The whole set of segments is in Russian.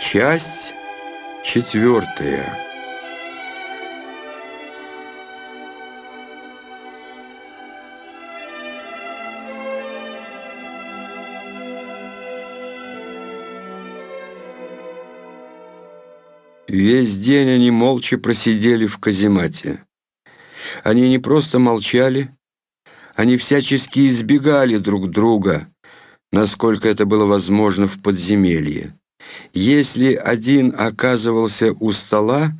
Часть четвертая. Весь день они молча просидели в каземате. Они не просто молчали, они всячески избегали друг друга, насколько это было возможно в подземелье. Если один оказывался у стола,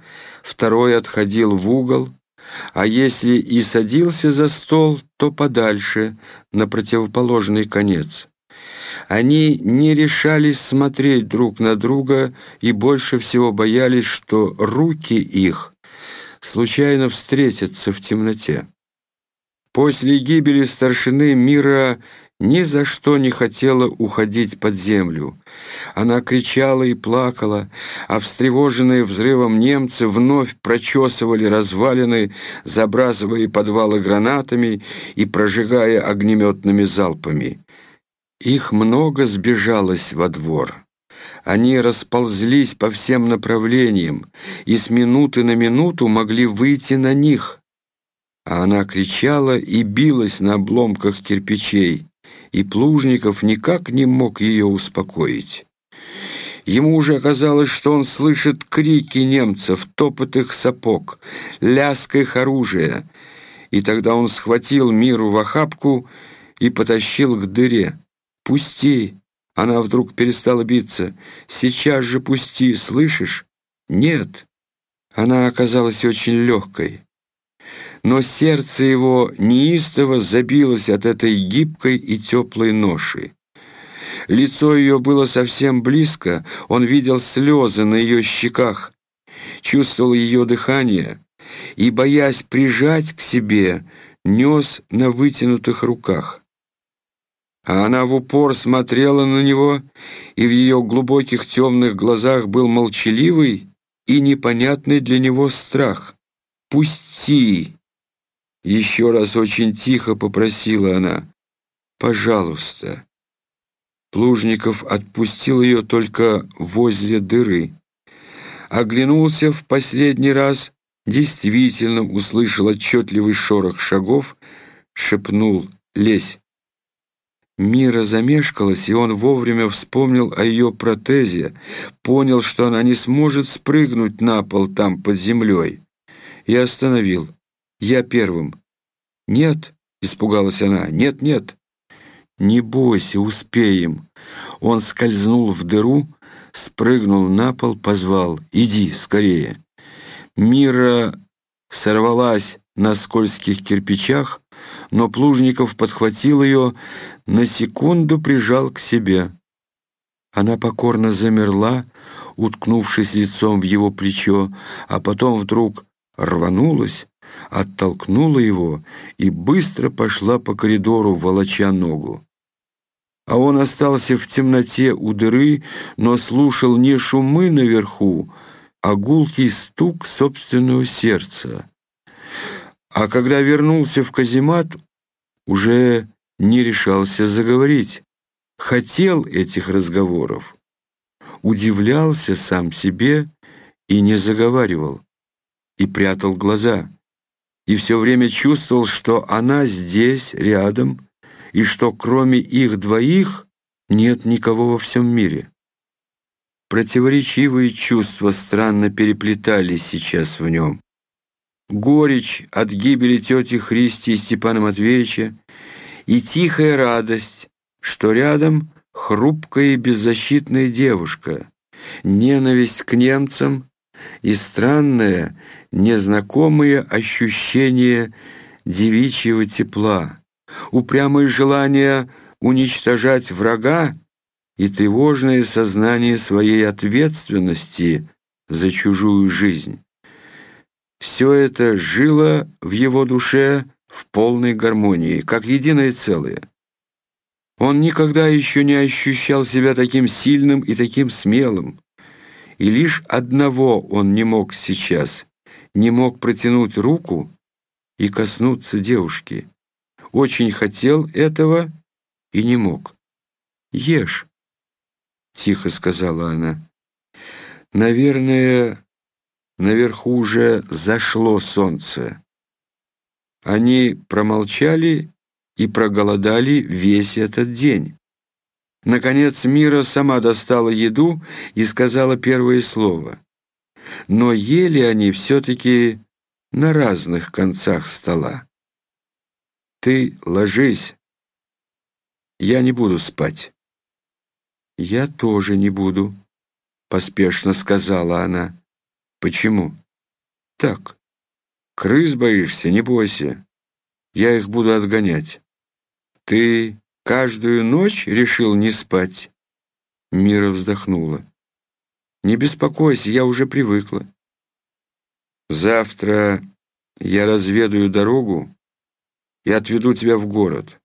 второй отходил в угол, а если и садился за стол, то подальше, на противоположный конец. Они не решались смотреть друг на друга и больше всего боялись, что руки их случайно встретятся в темноте. После гибели старшины мира ни за что не хотела уходить под землю. Она кричала и плакала, а встревоженные взрывом немцы вновь прочесывали развалины, забрасывая подвалы гранатами и прожигая огнеметными залпами. Их много сбежалось во двор. Они расползлись по всем направлениям и с минуты на минуту могли выйти на них. А она кричала и билась на обломках кирпичей, и Плужников никак не мог ее успокоить. Ему уже казалось, что он слышит крики немцев, топот их сапог, лязг их оружия, и тогда он схватил Миру в охапку и потащил к дыре. «Пусти!» Она вдруг перестала биться. «Сейчас же пусти, слышишь?» «Нет». Она оказалась очень легкой. Но сердце его неистово забилось от этой гибкой и теплой ноши. Лицо ее было совсем близко, он видел слезы на ее щеках, чувствовал ее дыхание и, боясь прижать к себе, нес на вытянутых руках а она в упор смотрела на него, и в ее глубоких темных глазах был молчаливый и непонятный для него страх. «Пусти!» Еще раз очень тихо попросила она. «Пожалуйста». Плужников отпустил ее только возле дыры. Оглянулся в последний раз, действительно услышал отчетливый шорох шагов, шепнул «Лезь!» Мира замешкалась, и он вовремя вспомнил о ее протезе, понял, что она не сможет спрыгнуть на пол там под землей, и остановил. «Я первым». «Нет», — испугалась она, — «нет, нет». «Не бойся, успеем». Он скользнул в дыру, спрыгнул на пол, позвал. «Иди, скорее». Мира сорвалась на скользких кирпичах, но Плужников подхватил ее, на секунду прижал к себе. Она покорно замерла, уткнувшись лицом в его плечо, а потом вдруг рванулась, оттолкнула его и быстро пошла по коридору, волоча ногу. А он остался в темноте у дыры, но слушал не шумы наверху, а гулкий стук собственного сердца. А когда вернулся в каземат, уже не решался заговорить. Хотел этих разговоров. Удивлялся сам себе и не заговаривал. И прятал глаза. И все время чувствовал, что она здесь, рядом, и что кроме их двоих нет никого во всем мире. Противоречивые чувства странно переплетались сейчас в нем горечь от гибели тети Христи и Степана Матвеевича и тихая радость, что рядом хрупкая и беззащитная девушка, ненависть к немцам и странное, незнакомое ощущение девичьего тепла, упрямое желание уничтожать врага и тревожное сознание своей ответственности за чужую жизнь. Все это жило в его душе в полной гармонии, как единое целое. Он никогда еще не ощущал себя таким сильным и таким смелым. И лишь одного он не мог сейчас, не мог протянуть руку и коснуться девушки. Очень хотел этого и не мог. «Ешь», — тихо сказала она. Наверное, наверху уже зашло солнце. Они промолчали и проголодали весь этот день. Наконец Мира сама достала еду и сказала первое слово. Но ели они все-таки на разных концах стола. «Ты ложись, я не буду спать». «Я тоже не буду», — поспешно сказала она. «Почему?» «Так. Крыс боишься, не бойся. Я их буду отгонять. Ты каждую ночь решил не спать?» Мира вздохнула. «Не беспокойся, я уже привыкла. Завтра я разведаю дорогу и отведу тебя в город.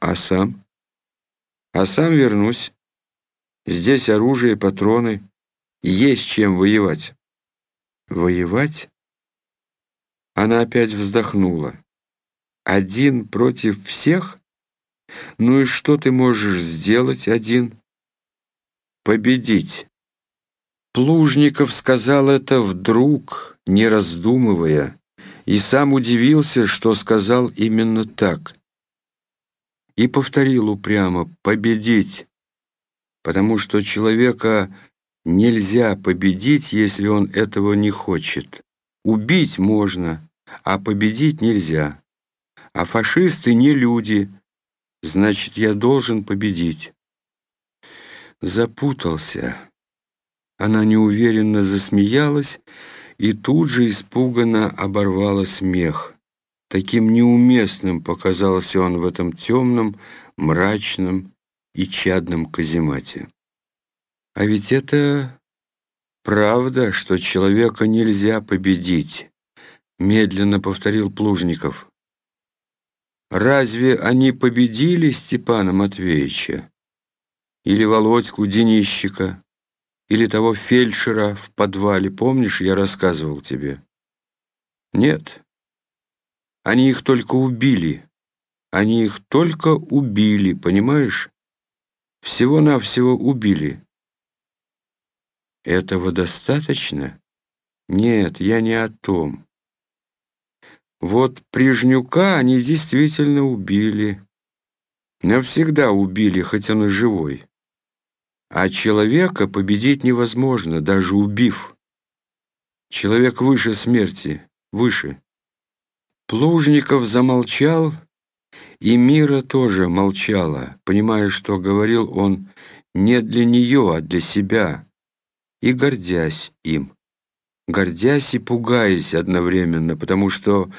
А сам? А сам вернусь. Здесь оружие, патроны. Есть чем воевать. Воевать? Она опять вздохнула. Один против всех? Ну и что ты можешь сделать один? Победить. Плужников сказал это вдруг, не раздумывая, и сам удивился, что сказал именно так. И повторил упрямо «победить», потому что человека нельзя победить, если он этого не хочет. Убить можно, а победить нельзя. А фашисты не люди, значит, я должен победить. Запутался. Она неуверенно засмеялась и тут же испуганно оборвала смех. Таким неуместным показался он в этом темном, мрачном и чадном каземате. А ведь это правда, что человека нельзя победить, медленно повторил Плужников. Разве они победили Степана Матвеевича? Или Володьку Денищика? Или того фельдшера в подвале, помнишь, я рассказывал тебе? Нет. Они их только убили. Они их только убили, понимаешь? Всего-навсего убили. Этого достаточно? Нет, я не о том. Вот Прижнюка они действительно убили. Навсегда убили, хоть он и живой. А человека победить невозможно, даже убив. Человек выше смерти, выше. Плужников замолчал, и Мира тоже молчала, понимая, что говорил он не для нее, а для себя, и гордясь им. Гордясь и пугаясь одновременно, потому что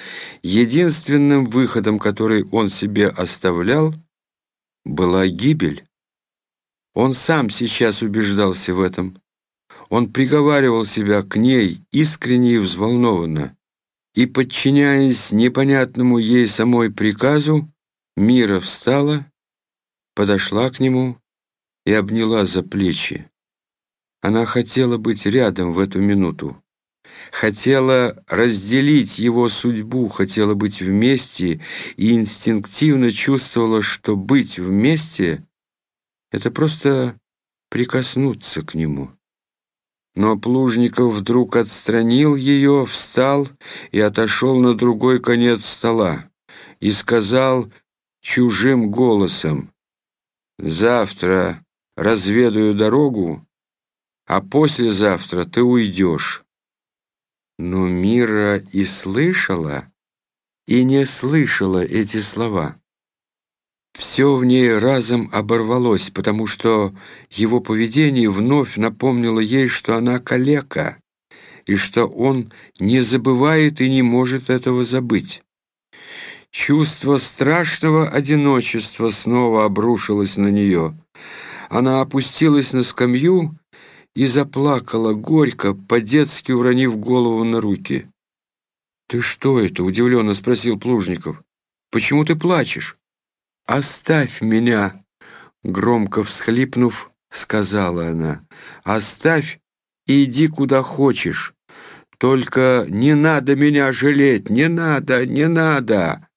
единственным выходом, который он себе оставлял, была гибель. Он сам сейчас убеждался в этом. Он приговаривал себя к ней искренне и взволнованно. И, подчиняясь непонятному ей самой приказу, Мира встала, подошла к нему и обняла за плечи. Она хотела быть рядом в эту минуту. Хотела разделить его судьбу, хотела быть вместе и инстинктивно чувствовала, что быть вместе это просто прикоснуться к нему. Но Плужников вдруг отстранил ее, встал и отошел на другой конец стола и сказал чужим голосом, «Завтра разведаю дорогу, а послезавтра ты уйдешь». Но Мира и слышала, и не слышала эти слова. Все в ней разом оборвалось, потому что его поведение вновь напомнило ей, что она калека, и что он не забывает и не может этого забыть. Чувство страшного одиночества снова обрушилось на нее. Она опустилась на скамью и заплакала горько, по-детски уронив голову на руки. «Ты что это?» — удивленно спросил Плужников. «Почему ты плачешь?» «Оставь меня!» — громко всхлипнув, сказала она. «Оставь и иди куда хочешь. Только не надо меня жалеть, не надо, не надо!»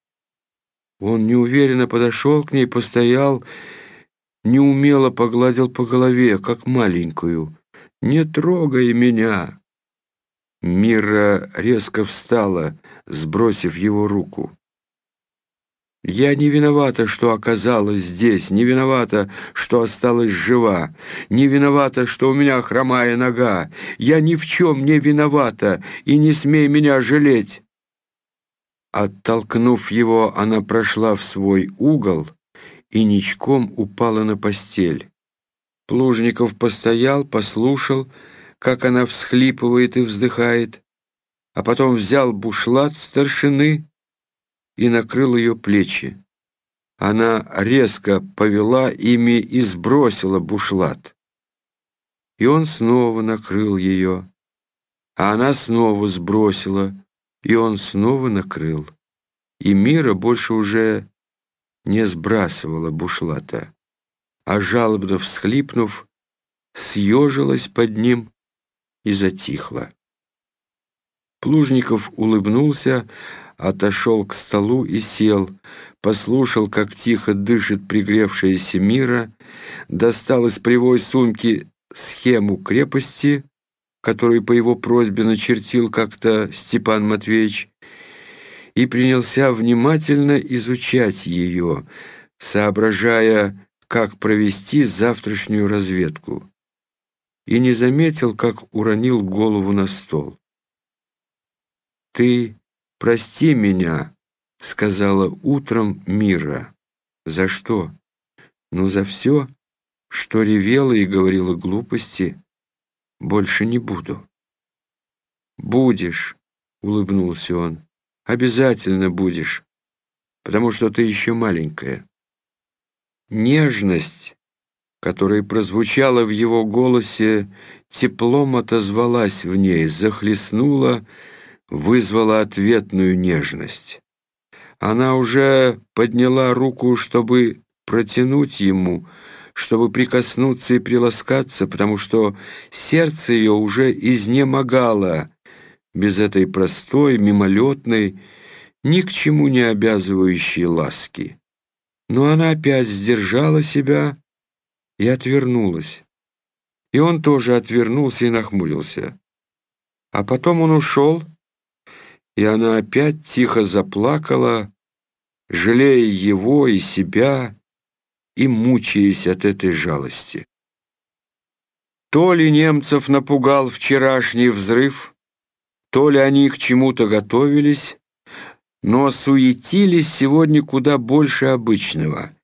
Он неуверенно подошел к ней, постоял, неумело погладил по голове, как маленькую. Не трогай меня!» Мира резко встала, сбросив его руку. «Я не виновата, что оказалась здесь, не виновата, что осталась жива, не виновата, что у меня хромая нога. Я ни в чем не виновата, и не смей меня жалеть!» Оттолкнув его, она прошла в свой угол и ничком упала на постель. Плужников постоял, послушал, как она всхлипывает и вздыхает, а потом взял бушлат старшины и накрыл ее плечи. Она резко повела ими и сбросила бушлат. И он снова накрыл ее, а она снова сбросила, и он снова накрыл. И Мира больше уже не сбрасывала бушлата, а жалобно всхлипнув, съежилась под ним и затихла. Плужников улыбнулся, отошел к столу и сел, послушал, как тихо дышит пригревшаяся мира, достал из привой сумки схему крепости, которую по его просьбе начертил как-то Степан Матвеевич, и принялся внимательно изучать ее, соображая, как провести завтрашнюю разведку и не заметил, как уронил голову на стол. «Ты прости меня», — сказала утром Мира. «За что?» «Ну, за все, что ревела и говорила глупости. Больше не буду». «Будешь», — улыбнулся он. «Обязательно будешь, потому что ты еще маленькая». Нежность которая прозвучала в его голосе, теплом отозвалась в ней, захлестнула, вызвала ответную нежность. Она уже подняла руку, чтобы протянуть ему, чтобы прикоснуться и приласкаться, потому что сердце ее уже изнемогало без этой простой, мимолетной, ни к чему не обязывающей ласки. Но она опять сдержала себя, и отвернулась. И он тоже отвернулся и нахмурился. А потом он ушел, и она опять тихо заплакала, жалея его и себя, и мучаясь от этой жалости. То ли немцев напугал вчерашний взрыв, то ли они к чему-то готовились, но суетились сегодня куда больше обычного —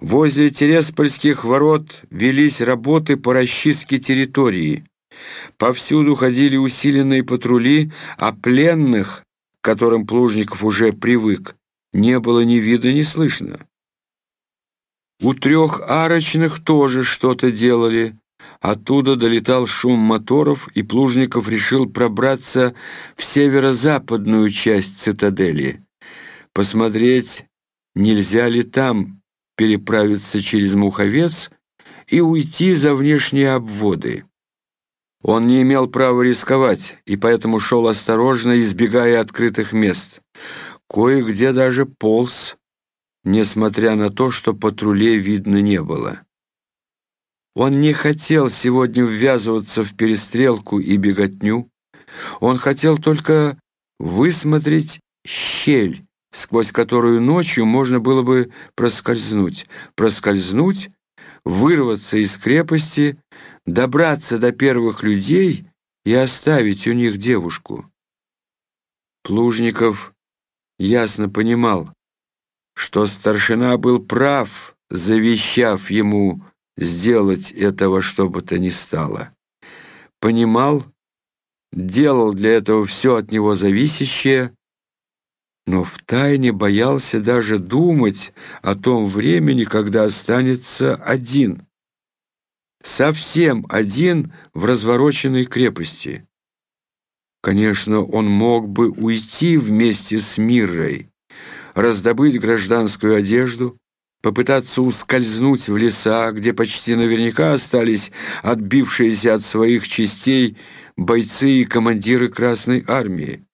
Возле Тереспольских ворот велись работы по расчистке территории. Повсюду ходили усиленные патрули, а пленных, к которым Плужников уже привык, не было ни вида, ни слышно. У трех арочных тоже что-то делали. Оттуда долетал шум моторов, и Плужников решил пробраться в северо-западную часть цитадели. Посмотреть, нельзя ли там переправиться через Муховец и уйти за внешние обводы. Он не имел права рисковать, и поэтому шел осторожно, избегая открытых мест. Кое-где даже полз, несмотря на то, что патрулей видно не было. Он не хотел сегодня ввязываться в перестрелку и беготню. Он хотел только высмотреть щель, сквозь которую ночью можно было бы проскользнуть. Проскользнуть, вырваться из крепости, добраться до первых людей и оставить у них девушку. Плужников ясно понимал, что старшина был прав, завещав ему сделать этого что бы то ни стало. Понимал, делал для этого все от него зависящее, но втайне боялся даже думать о том времени, когда останется один. Совсем один в развороченной крепости. Конечно, он мог бы уйти вместе с Миррой, раздобыть гражданскую одежду, попытаться ускользнуть в леса, где почти наверняка остались отбившиеся от своих частей бойцы и командиры Красной Армии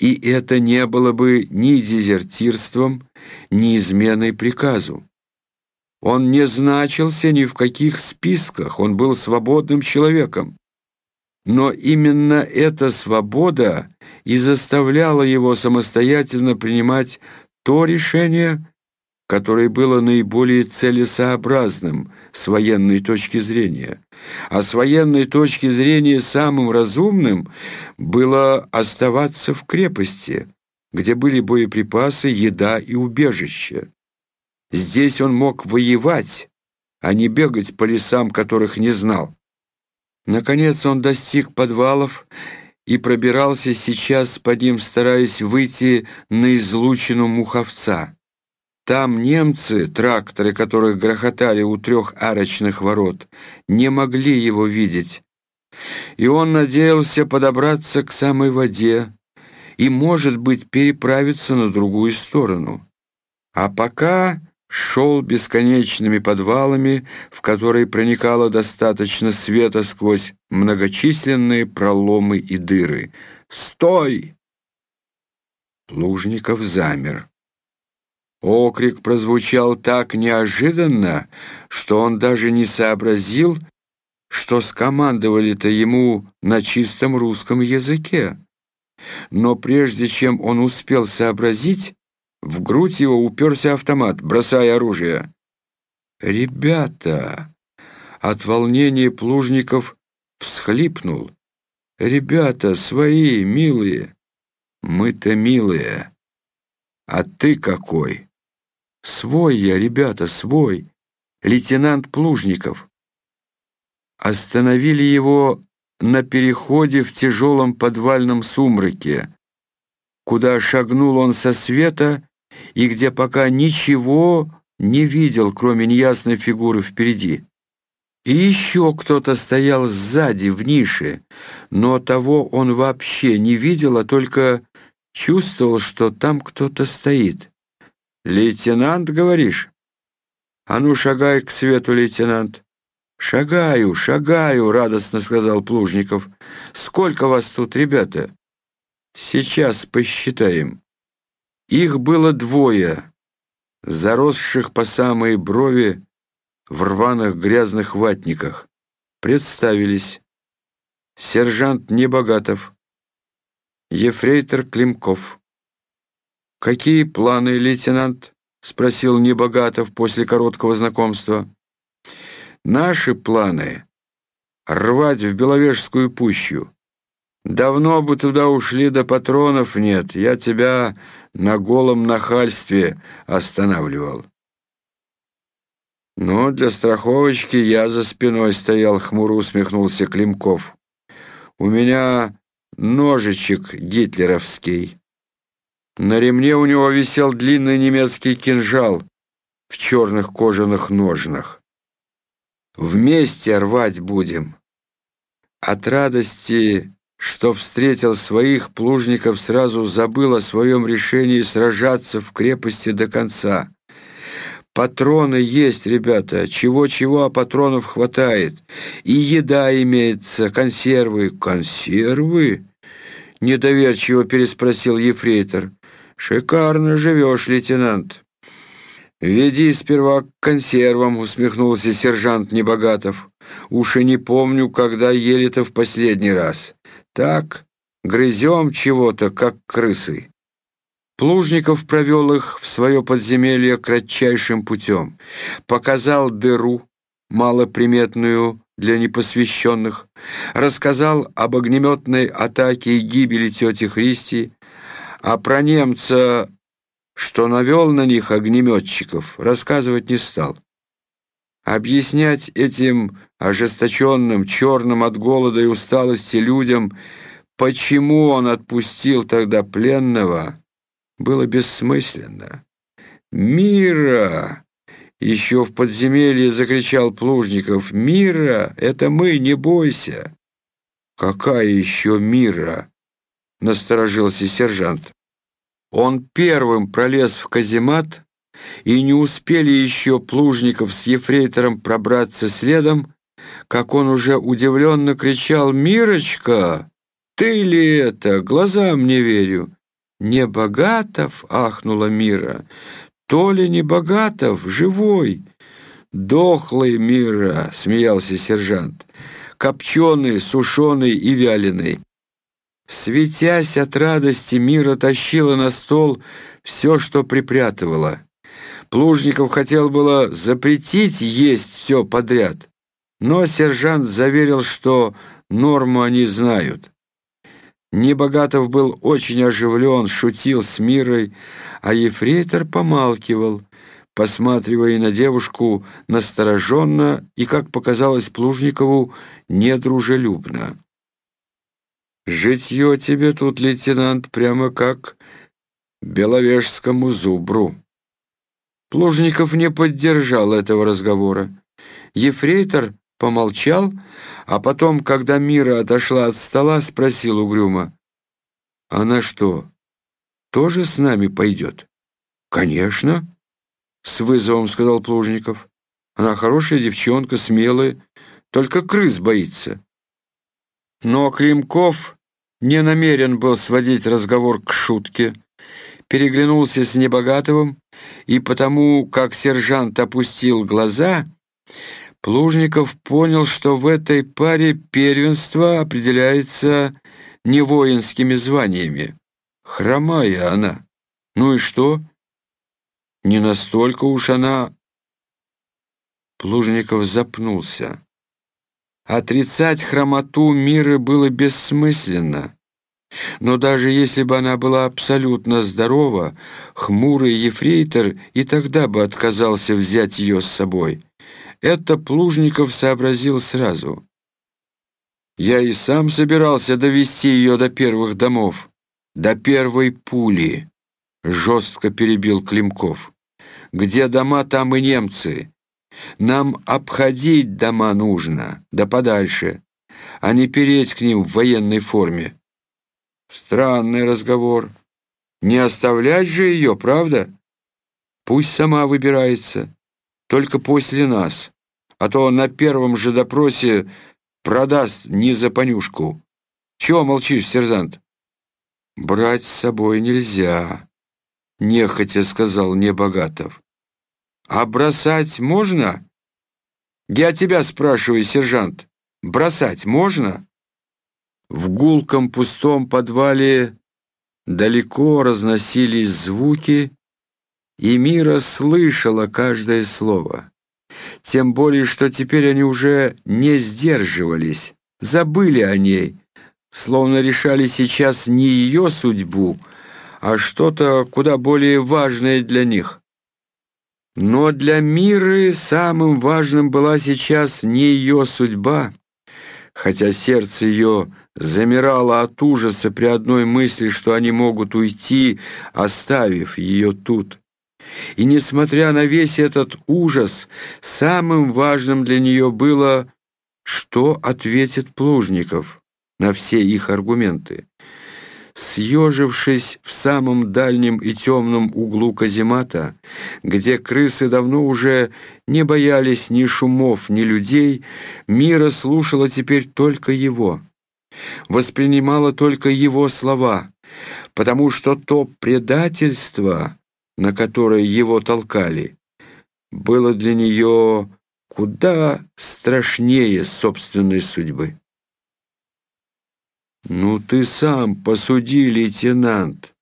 и это не было бы ни дезертирством, ни изменой приказу. Он не значился ни в каких списках, он был свободным человеком. Но именно эта свобода и заставляла его самостоятельно принимать то решение, которое было наиболее целесообразным с военной точки зрения. А с военной точки зрения самым разумным было оставаться в крепости, где были боеприпасы, еда и убежище. Здесь он мог воевать, а не бегать по лесам, которых не знал. Наконец он достиг подвалов и пробирался сейчас по ним, стараясь выйти на излучину Муховца. Там немцы, тракторы которых грохотали у трех арочных ворот, не могли его видеть. И он надеялся подобраться к самой воде и, может быть, переправиться на другую сторону. А пока шел бесконечными подвалами, в которые проникало достаточно света сквозь многочисленные проломы и дыры. «Стой!» Лужников замер. Окрик прозвучал так неожиданно, что он даже не сообразил, что скомандовали-то ему на чистом русском языке. Но прежде чем он успел сообразить, в грудь его уперся автомат, бросая оружие. «Ребята!» От волнения Плужников всхлипнул. «Ребята, свои, милые!» «Мы-то милые! А ты какой?» «Свой я, ребята, свой! Лейтенант Плужников!» Остановили его на переходе в тяжелом подвальном сумраке, куда шагнул он со света и где пока ничего не видел, кроме неясной фигуры впереди. И еще кто-то стоял сзади, в нише, но того он вообще не видел, а только чувствовал, что там кто-то стоит. «Лейтенант, говоришь?» «А ну, шагай к свету, лейтенант!» «Шагаю, шагаю!» — радостно сказал Плужников. «Сколько вас тут, ребята?» «Сейчас посчитаем». Их было двое, заросших по самые брови в рваных грязных ватниках. Представились. Сержант Небогатов, ефрейтор Климков. «Какие планы, лейтенант?» — спросил Небогатов после короткого знакомства. «Наши планы — рвать в Беловежскую пущу. Давно бы туда ушли, да патронов нет. Я тебя на голом нахальстве останавливал. «Ну, для страховочки я за спиной стоял», — хмуро усмехнулся Климков. «У меня ножичек гитлеровский. На ремне у него висел длинный немецкий кинжал в черных кожаных ножнах. Вместе рвать будем». От радости что встретил своих плужников, сразу забыл о своем решении сражаться в крепости до конца. Патроны есть, ребята, чего-чего, а патронов хватает. И еда имеется, консервы. Консервы? Недоверчиво переспросил ефрейтор. Шикарно живешь, лейтенант. «Веди сперва к консервам», — усмехнулся сержант Небогатов. «Уж и не помню, когда ели-то в последний раз. Так, грызем чего-то, как крысы. Плужников провел их в свое подземелье кратчайшим путем. Показал дыру, малоприметную для непосвященных, рассказал об огнеметной атаке и гибели тети Христи, а про немца, что навел на них огнеметчиков, рассказывать не стал. Объяснять этим ожесточенным, черным от голода и усталости людям, почему он отпустил тогда пленного, было бессмысленно. «Мира!» — еще в подземелье закричал Плужников. «Мира! Это мы, не бойся!» «Какая еще мира?» — насторожился сержант. Он первым пролез в каземат, и не успели еще Плужников с ефрейтором пробраться следом, как он уже удивленно кричал «Мирочка, ты ли это? Глазам не верю!» «Не Богатов?» — ахнула Мира. «То ли не Богатов, живой!» «Дохлый мира!» — смеялся сержант. «Копченый, сушеный и вяленый». Светясь от радости, Мира тащила на стол все, что припрятывала. Плужников хотел было запретить есть все подряд, но сержант заверил, что норму они знают. Небогатов был очень оживлен, шутил с Мирой, а ефрейтор помалкивал, посматривая на девушку настороженно и, как показалось Плужникову, недружелюбно. «Житье тебе тут, лейтенант, прямо как беловежскому зубру». Плужников не поддержал этого разговора. Ефрейтор помолчал, а потом, когда Мира отошла от стола, спросил угрюмо. «Она что, тоже с нами пойдет?» «Конечно», — с вызовом сказал Плужников. «Она хорошая девчонка, смелая, только крыс боится». Но Климков не намерен был сводить разговор к шутке, переглянулся с Небогатовым, и потому, как сержант опустил глаза, Плужников понял, что в этой паре первенство определяется не воинскими званиями. Хромая она. Ну и что? Не настолько уж она... Плужников запнулся. Отрицать хромоту мира было бессмысленно. Но даже если бы она была абсолютно здорова, хмурый ефрейтор и тогда бы отказался взять ее с собой. Это Плужников сообразил сразу. Я и сам собирался довести ее до первых домов, до первой пули, жестко перебил Климков. Где дома, там и немцы. Нам обходить дома нужно, да подальше, а не переть к ним в военной форме. Странный разговор. Не оставлять же ее, правда? Пусть сама выбирается только после нас, а то на первом же допросе продаст не за понюшку. Чего молчишь, сержант? Брать с собой нельзя, нехотя сказал Небогатов. А бросать можно? Я тебя спрашиваю, сержант, бросать можно? В гулком пустом подвале далеко разносились звуки, и Мира слышала каждое слово. Тем более, что теперь они уже не сдерживались, забыли о ней, словно решали сейчас не ее судьбу, а что-то куда более важное для них. Но для Миры самым важным была сейчас не ее судьба, хотя сердце ее замирало от ужаса при одной мысли, что они могут уйти, оставив ее тут. И несмотря на весь этот ужас, самым важным для нее было, что ответит Плужников на все их аргументы. Съежившись в самом дальнем и темном углу каземата, где крысы давно уже не боялись ни шумов, ни людей, Мира слушала теперь только его, воспринимала только его слова, потому что то предательство, на которое его толкали, было для нее куда страшнее собственной судьбы. «Ну ты сам посуди, лейтенант,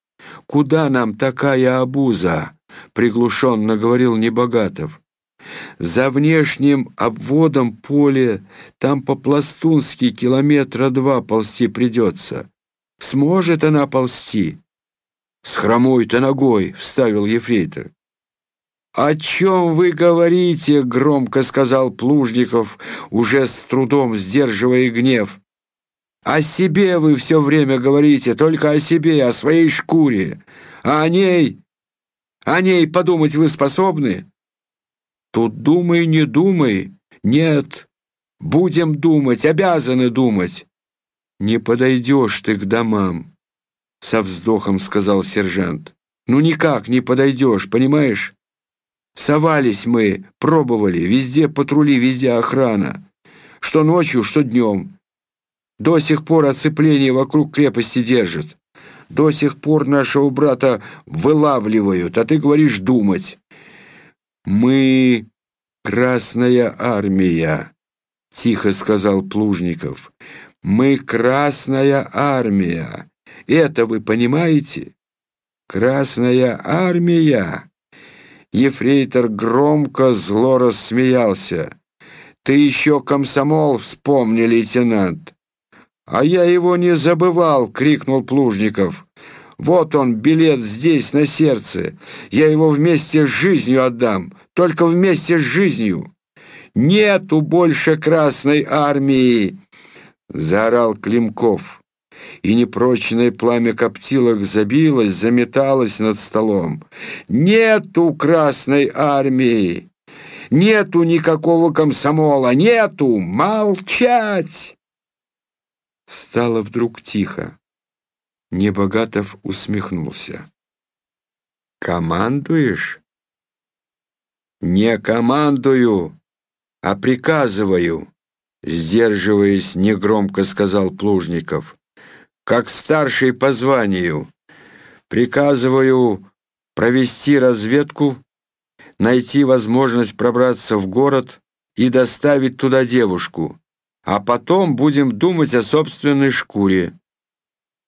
куда нам такая обуза?» — приглушенно говорил Небогатов. «За внешним обводом поля там по-пластунски километра два ползти придется. Сможет она ползти?» «С хромой-то ногой», — вставил ефрейтор. «О чем вы говорите?» — громко сказал Плужников, уже с трудом сдерживая гнев. «О себе вы все время говорите, только о себе, о своей шкуре. А о ней? О ней подумать вы способны?» «Тут думай, не думай. Нет, будем думать, обязаны думать. Не подойдешь ты к домам. — со вздохом сказал сержант. «Ну никак не подойдешь, понимаешь? Совались мы, пробовали, везде патрули, везде охрана. Что ночью, что днем. До сих пор оцепление вокруг крепости держит. До сих пор нашего брата вылавливают, а ты говоришь думать. Мы Красная армия», — тихо сказал Плужников. «Мы Красная армия. Это вы понимаете?» «Красная армия!» Ефрейтор громко зло рассмеялся. «Ты еще комсомол вспомни, лейтенант!» «А я его не забывал!» — крикнул Плужников. «Вот он, билет здесь, на сердце. Я его вместе с жизнью отдам, только вместе с жизнью!» «Нету больше Красной Армии!» — заорал Климков. И непрочное пламя коптилок забилось, заметалось над столом. «Нету Красной Армии! Нету никакого комсомола! Нету! Молчать!» Стало вдруг тихо. Небогатов усмехнулся. «Командуешь?» «Не командую, а приказываю», сдерживаясь, негромко сказал Плужников. «Как старший по званию, приказываю провести разведку, найти возможность пробраться в город и доставить туда девушку а потом будем думать о собственной шкуре.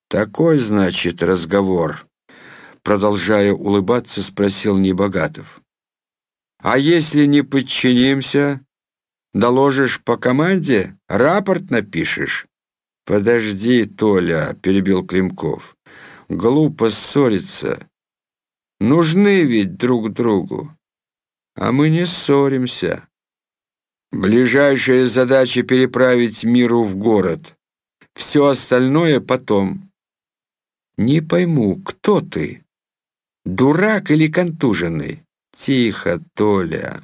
Такой, значит, разговор, продолжая улыбаться, спросил Небогатов. А если не подчинимся, доложишь по команде, рапорт напишешь? Подожди, Толя, перебил Климков. Глупо ссориться. Нужны ведь друг другу. А мы не ссоримся. Ближайшая задача — переправить миру в город. Все остальное потом. Не пойму, кто ты? Дурак или контуженный? Тихо, Толя.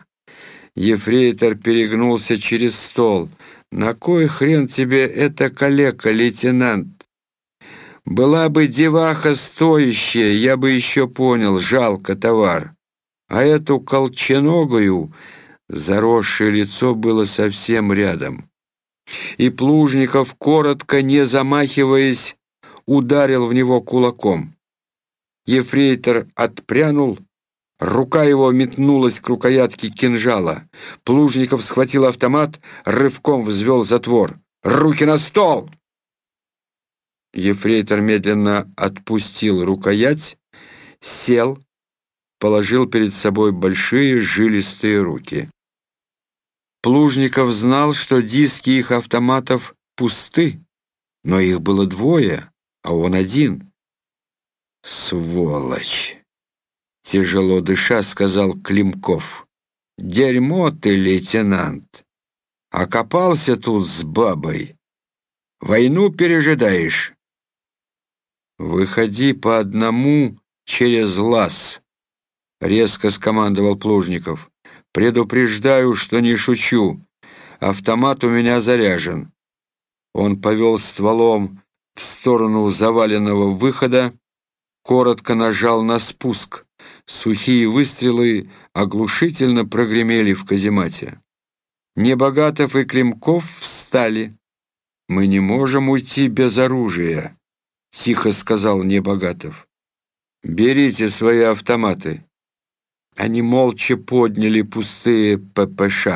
Ефрейтор перегнулся через стол. На кой хрен тебе эта калека, лейтенант? Была бы деваха стоящая, я бы еще понял, жалко товар. А эту колченогую Заросшее лицо было совсем рядом. И Плужников, коротко, не замахиваясь, ударил в него кулаком. Ефрейтор отпрянул, рука его метнулась к рукоятке кинжала. Плужников схватил автомат, рывком взвел затвор. «Руки на стол!» Ефрейтор медленно отпустил рукоять, сел, положил перед собой большие жилистые руки. Плужников знал, что диски их автоматов пусты, но их было двое, а он один. «Сволочь!» — тяжело дыша сказал Климков. «Дерьмо ты, лейтенант! Окопался тут с бабой. Войну пережидаешь?» «Выходи по одному через лаз», — резко скомандовал Плужников. Предупреждаю, что не шучу. Автомат у меня заряжен. Он повел стволом в сторону заваленного выхода, коротко нажал на спуск. Сухие выстрелы оглушительно прогремели в каземате. Небогатов и Климков встали. «Мы не можем уйти без оружия», — тихо сказал Небогатов. «Берите свои автоматы». Они молча подняли пустые ППШ.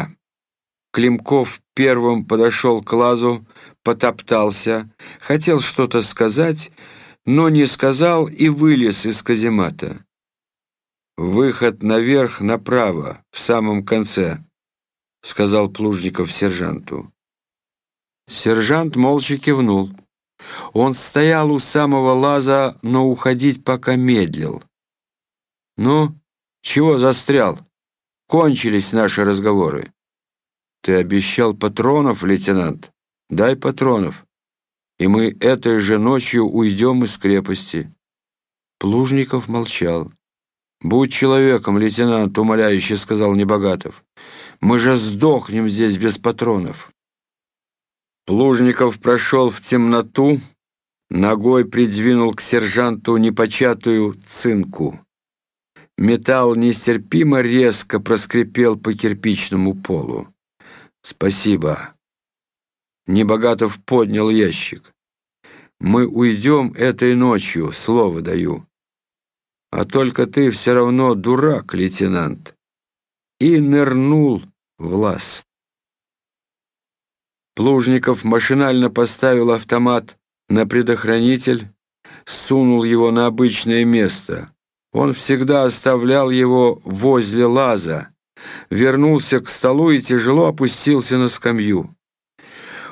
Климков первым подошел к лазу, потоптался, хотел что-то сказать, но не сказал и вылез из каземата. «Выход наверх направо, в самом конце», — сказал Плужников сержанту. Сержант молча кивнул. Он стоял у самого лаза, но уходить пока медлил. «Ну, чего застрял? Кончились наши разговоры. Ты обещал патронов, лейтенант? Дай патронов. И мы этой же ночью уйдем из крепости. Плужников молчал. «Будь человеком, лейтенант», — умоляюще сказал Небогатов. «Мы же сдохнем здесь без патронов». Плужников прошел в темноту, ногой придвинул к сержанту непочатую цинку. Металл нестерпимо резко проскрипел по кирпичному полу. «Спасибо». Небогатов поднял ящик. «Мы уйдем этой ночью, слово даю. А только ты все равно дурак, лейтенант». И нырнул в лаз. Плужников машинально поставил автомат на предохранитель, сунул его на обычное место. Он всегда оставлял его возле лаза, вернулся к столу и тяжело опустился на скамью.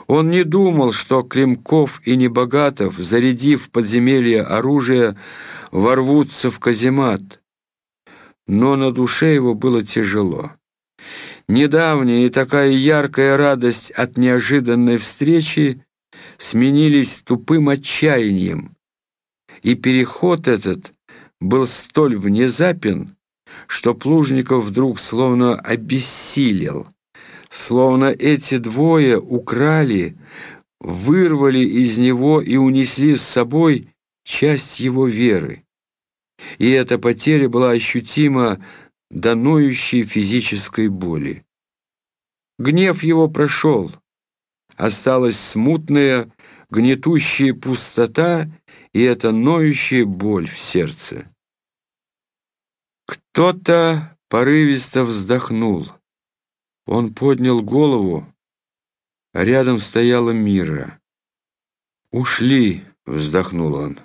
Он не думал, что Климков и Небогатов, зарядив подземелье оружие, ворвутся в каземат. Но на душе его было тяжело. Недавняя и такая яркая радость от неожиданной встречи сменились тупым отчаянием, и переход этот был столь внезапен, что Плужников вдруг словно обессилел, словно эти двое украли, вырвали из него и унесли с собой часть его веры. И эта потеря была ощутима до физической боли. Гнев его прошел, осталась смутная, гнетущая пустота и эта ноющая боль в сердце. Кто-то порывисто вздохнул. Он поднял голову, а рядом стояла Мира. «Ушли», — вздохнул он.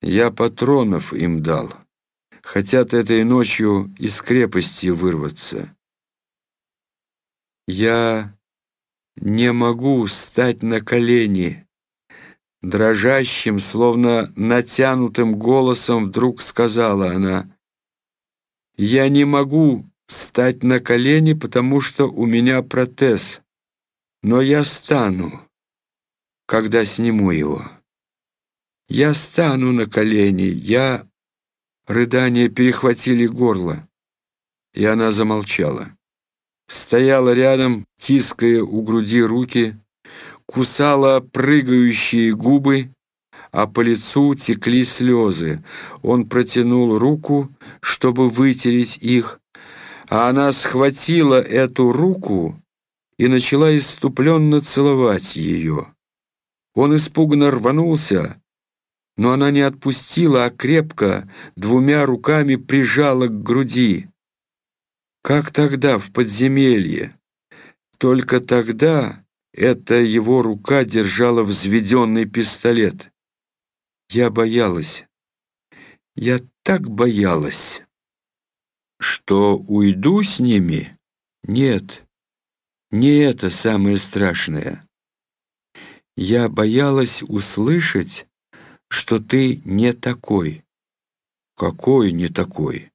«Я патронов им дал. Хотят этой ночью из крепости вырваться. Я не могу встать на колени». Дрожащим, словно натянутым голосом вдруг сказала она, «Я не могу стать на колени, потому что у меня протез, но я стану, когда сниму его. Я стану на колени, я...» Рыдания перехватили горло, и она замолчала. Стояла рядом, тиская у груди руки, кусала прыгающие губы, а по лицу текли слезы. Он протянул руку, чтобы вытереть их, а она схватила эту руку и начала иступленно целовать ее. Он испуганно рванулся, но она не отпустила, а крепко двумя руками прижала к груди. Как тогда в подземелье? Только тогда это его рука держала взведенный пистолет. Я боялась. Я так боялась. Что уйду с ними? Нет, не это самое страшное. Я боялась услышать, что ты не такой. Какой не такой?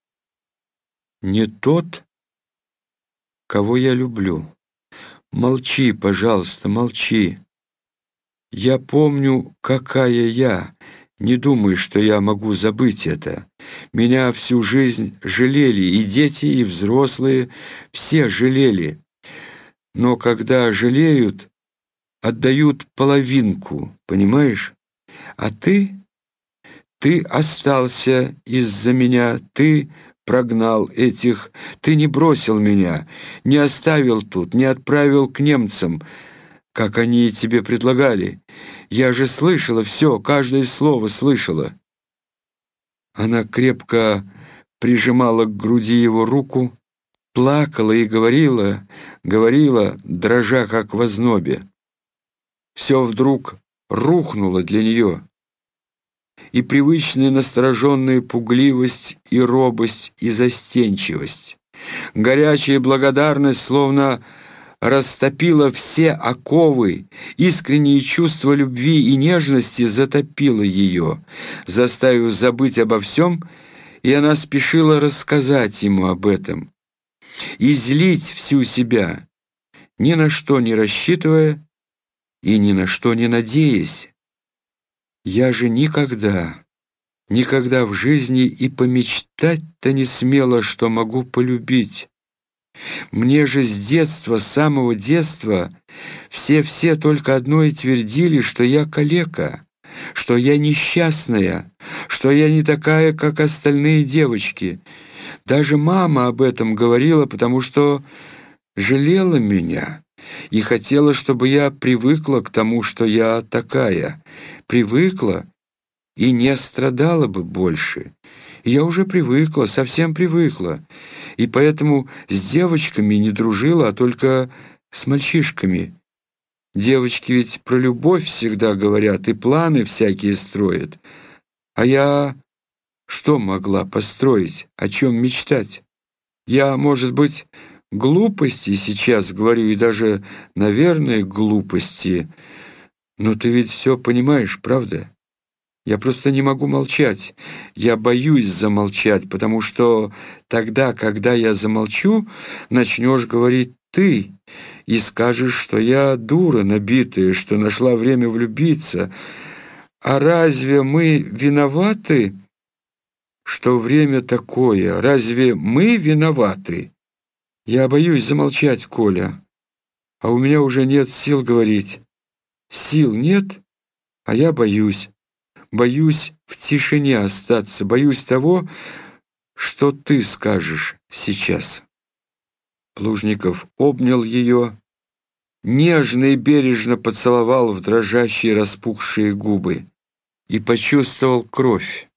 Не тот, кого я люблю. Молчи, пожалуйста, молчи. Я помню, какая я. Не думай, что я могу забыть это. Меня всю жизнь жалели, и дети, и взрослые, все жалели. Но когда жалеют, отдают половинку, понимаешь? А ты, ты остался из-за меня, ты прогнал этих, ты не бросил меня, не оставил тут, не отправил к немцам, как они тебе предлагали. Я же слышала все, каждое слово слышала». Она крепко прижимала к груди его руку, плакала и говорила, говорила, дрожа как в ознобе. Все вдруг рухнуло для нее и привычная настороженная пугливость и робость и застенчивость. Горячая благодарность словно растопила все оковы, искренние чувства любви и нежности затопило ее, заставив забыть обо всем, и она спешила рассказать ему об этом, излить всю себя, ни на что не рассчитывая и ни на что не надеясь. Я же никогда, никогда в жизни и помечтать-то не смела, что могу полюбить. Мне же с детства, с самого детства, все-все только одно и твердили, что я калека, что я несчастная, что я не такая, как остальные девочки. Даже мама об этом говорила, потому что жалела меня и хотела, чтобы я привыкла к тому, что я такая, привыкла и не страдала бы больше, Я уже привыкла, совсем привыкла, и поэтому с девочками не дружила, а только с мальчишками. Девочки ведь про любовь всегда говорят и планы всякие строят. А я что могла построить, о чем мечтать? Я, может быть, глупости сейчас говорю, и даже, наверное, глупости, но ты ведь все понимаешь, правда? Я просто не могу молчать. Я боюсь замолчать, потому что тогда, когда я замолчу, начнешь говорить ты и скажешь, что я дура набитая, что нашла время влюбиться. А разве мы виноваты, что время такое? Разве мы виноваты? Я боюсь замолчать, Коля, а у меня уже нет сил говорить. Сил нет, а я боюсь боюсь в тишине остаться, боюсь того, что ты скажешь сейчас. Плужников обнял ее, нежно и бережно поцеловал в дрожащие распухшие губы и почувствовал кровь.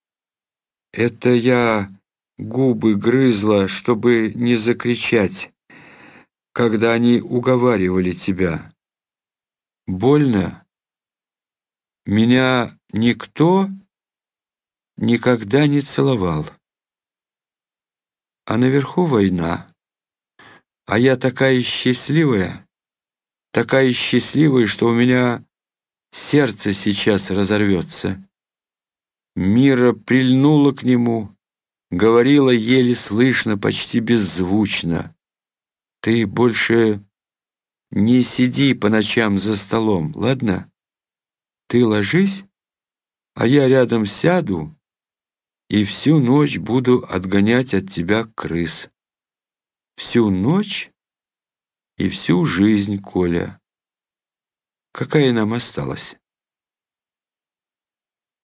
Это я губы грызла, чтобы не закричать, когда они уговаривали тебя. Больно? Меня никто никогда не целовал. А наверху война. А я такая счастливая, такая счастливая, что у меня сердце сейчас разорвется. Мира прильнула к нему, говорила еле слышно, почти беззвучно. Ты больше не сиди по ночам за столом, ладно? Ты ложись, а я рядом сяду и всю ночь буду отгонять от тебя крыс. Всю ночь и всю жизнь, Коля. Какая нам осталась?